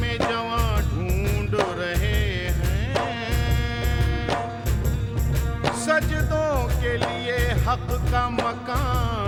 में जवा ढूंढ रहे हैं। सजदों के लिए हक का मकान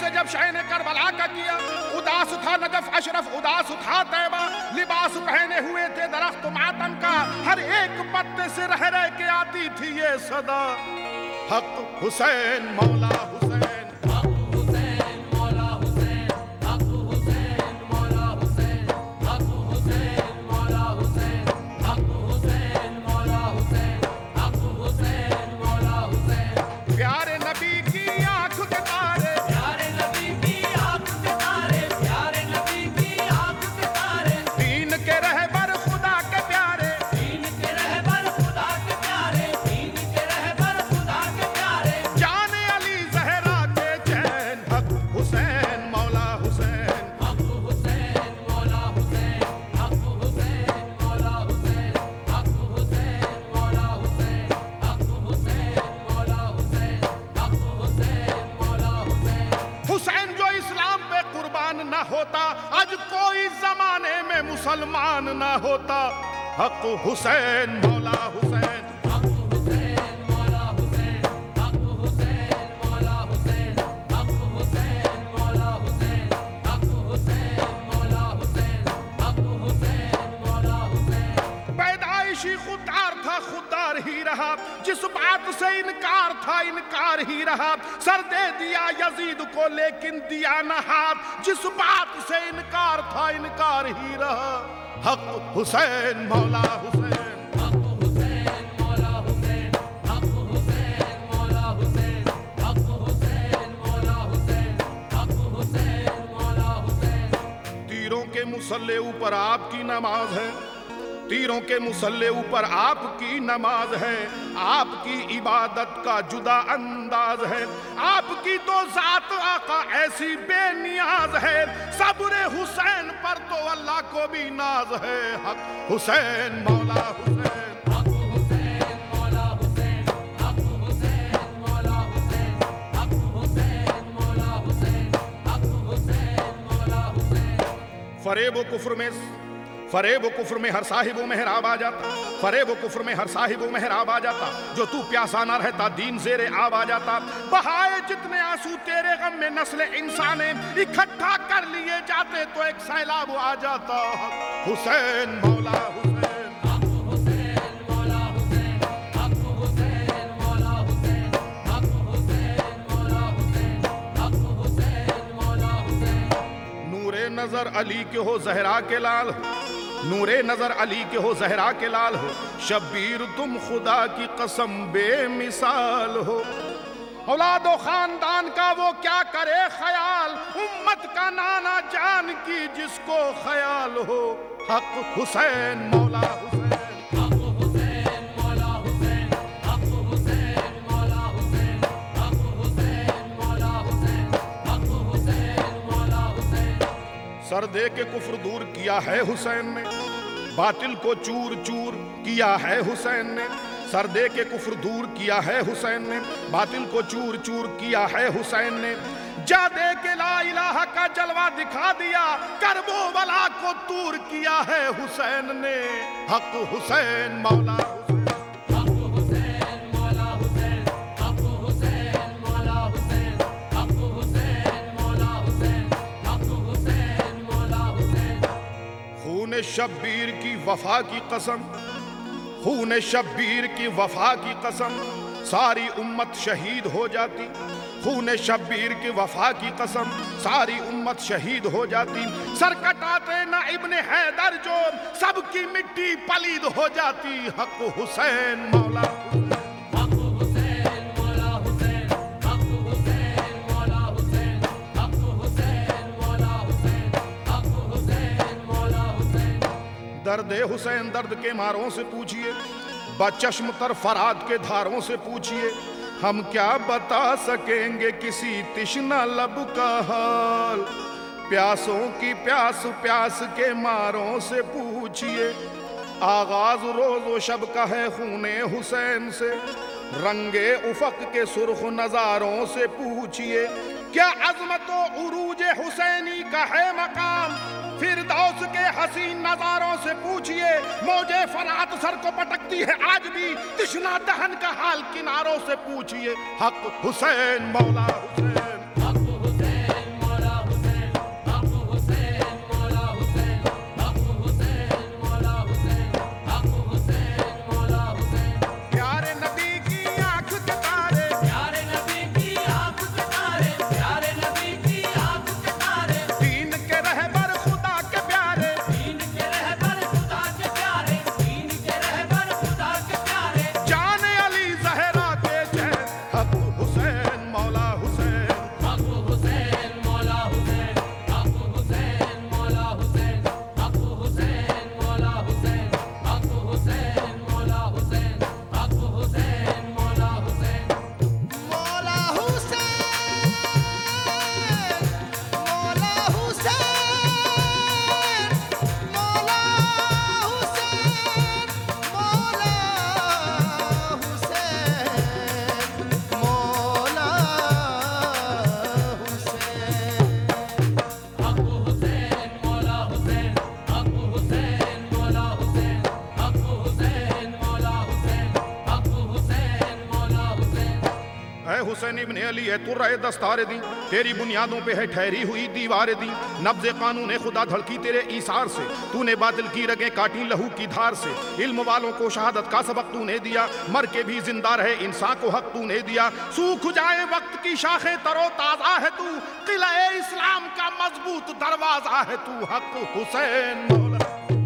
से जब शह ने करबला का किया, उदास था नजफ अशरफ, उदास था तैबा, लिबास पहने हुए थे दरख्त मातम का, हर एक पत्ते से रह रह के आती थी ये सदा। हक हुसैन मौला हुसैन। मुसलमान ना होता। हक हुसैन मौला हुसैन। रहा। जिस बात से इनकार था इनकार ही रहा। सर दे दिया यजीद को लेकिन दिया न हाथ। जिस बात से इनकार था इनकार ही रहा। हक हुसैन मौला हुसैन। के मुसल्ले ऊपर आपकी नमाज़ है। तीरों के मुसल्ले ऊपर आपकी नमाज़ है। आपकी इबादत का जुदा अंदाज है। आपकी तो जात आका ऐसी बेनियाज है। सब्र हुसैन पर तो अल्लाह को भी नाज है हक। हुसैन, मौला हुसैन। फरेब व कुफ्र में फरेब कुफ्र में हर साहिब मेहराब आ जाता। फरेब कुफ्र में हर साहिब मेहराब आ जाता। जो तू प्यासा ना रहता, दीन जेरे आब आ जाता। बहाए जितने आँसू तेरे गम में नस्ल इंसान इकट्ठा कर लिए जाते तो एक सैलाब आ जाता। हुसैन, मौला नज़र अली के हो जहरा के लाल। हो नूरे नज़र अली के हो, जहरा के लाल हो। शब्बीर, तुम खुदा की कसम बेमिसाल हो। औलादो खानदान का वो क्या करे ख्याल? उम्मत का नाना जान की जिसको ख्याल हो। हक हुसैन मौला हुसैन। सर दे के कुफर दूर किया है हुसैन ने। बातिल को चूर चूर किया है हुसैन ने। सर दे के कुफर दूर किया है हुसैन ने। बातिल को चूर चूर किया है हुसैन ने। जा दे के ला इलाहा का जलवा दिखा दिया। करबो वाला को दूर किया है हुसैन ने। हक हुसैन मौला। शब्बीर की वफा की कसम, खून शब्बीर की वफा की कसम, सारी उम्मत शहीद हो जाती। खून शब्बीर की वफा की कसम, सारी उम्मत शहीद हो जाती। सर कटाते ना इब्ने हैदर जो, सबकी मिट्टी पलीद हो जाती। हक हुसैन मौला। दर्द हुसैन दर्द के मारों से पूछिए बचश्म तर फराद के धारों से पूछिए, हम क्या बता सकेंगे किसी तिश्ना लब का हाल? प्यासों की प्यास प्यास के मारों से पूछिए, आगाज़ रोज शब का है खूने हुसैन से, रंगे उफक के सुर्ख नजारों से पूछिए क्या अजमत उरूज हुसैनी का है मकाम? फिर दौस के हसीन नजारों से पूछिए, मोजे फरात सर को पटकती है आज भी, तिश्ना दहन का हाल किनारों से पूछिए। हक हुसैन मौला हुसैन इब्न अली, है तुर्रा दस्तार दी। तेरी बुनियादों पे है ठहरी हुई दीवार दी। नब्ज कानून खुदा धड़की तेरे ईसार से। तूने बादल की रगे काटी लहू की धार से। इल्म वालों को शहादत का सबक तूने दिया। मर के भी ज़िंदा रहे इंसान को हक तूने दिया। सूख जाए वक्त की शाखें तरो ताज़ा है तू। किला इस्लाम का मज़बूत दरवाज़ा है तू, हक हुसैन मौला।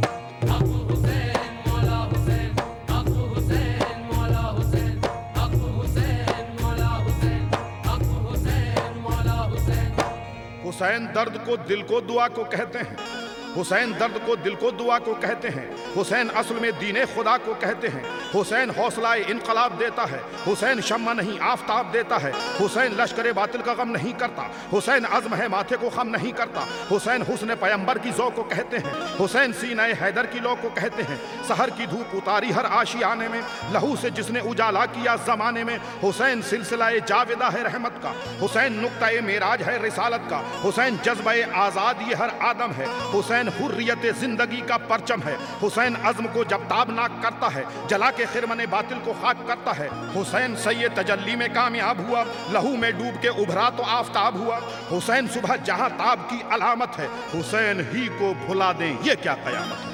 हुसैन दर्द को दिल को दुआ को कहते हैं। हुसैन दर्द को दिल को दुआ को कहते हैं। हुसैन असल में दीने खुदा को कहते हैं। हुसैन हौसला इनकलाब देता है। हुसैन शम्मा नहीं, आफताब देता है। हुसैन लश्कर बातिल का गम नहीं करता। हुसैन अज़म है, माथे को खम नहीं करता। हुसैन हुसन पैम्बर की जौ को कहते हैं। हुसैन सीना हैदर की लो को कहते हैं। सहर की धूप उतारी हर आशियाने में। लहू से जिसने उजाला किया जमाने में। हुसैन सिलसिला जावेदा है रहमत का। हुसैन नुक्ता मेराज है रिसालत का। हुसैन जज्बा आज़ाद ये हर आदम है। हुसैन हुर्रियत ज़िंदगी का परचम है। हुसैन अज़म को जब ताबनाक करता है, जला के खिरमन बातिल को खाक करता है। हुसैन सैयद तजल्ली में कामयाब हुआ, लहू में डूब के उभरा तो आफताब हुआ। हुसैन सुबह जहाँ ताब की अलामत है, हुसैन ही को भुला दें, ये क्या कयामत है?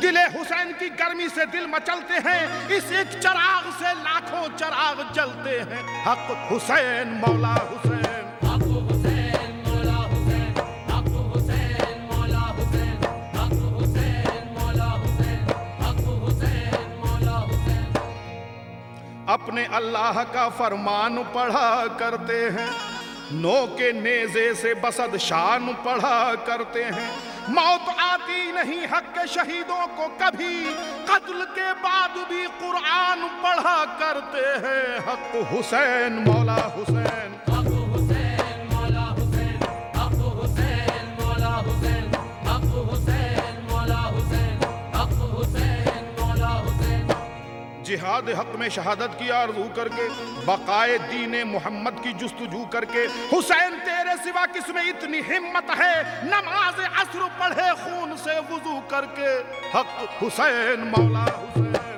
दिले हुसैन की गर्मी से दिल मचलते हैं, इस एक चराग से लाखों चराग जलते हैं। हक हुसैन, मौला हुसैन। अपने अल्लाह का फरमान पढ़ा करते हैं। नो के नेजे से बसद शान पढ़ा करते हैं। मौत आती नहीं हक के शहीदों को कभी। कत्ल के बाद भी कुरान पढ़ा करते हैं। हक हुसैन, मौला हुसैन। जिहाद हक में शहादत की आरज़ू करके, बकाए दीन मोहम्मद की जुस्तजू करके, हुसैन तेरे सिवा किसमें इतनी हिम्मत है? नमाज़ असर पढ़े, खून से वज़ू करके। हक हुसैन मौला हुसैन।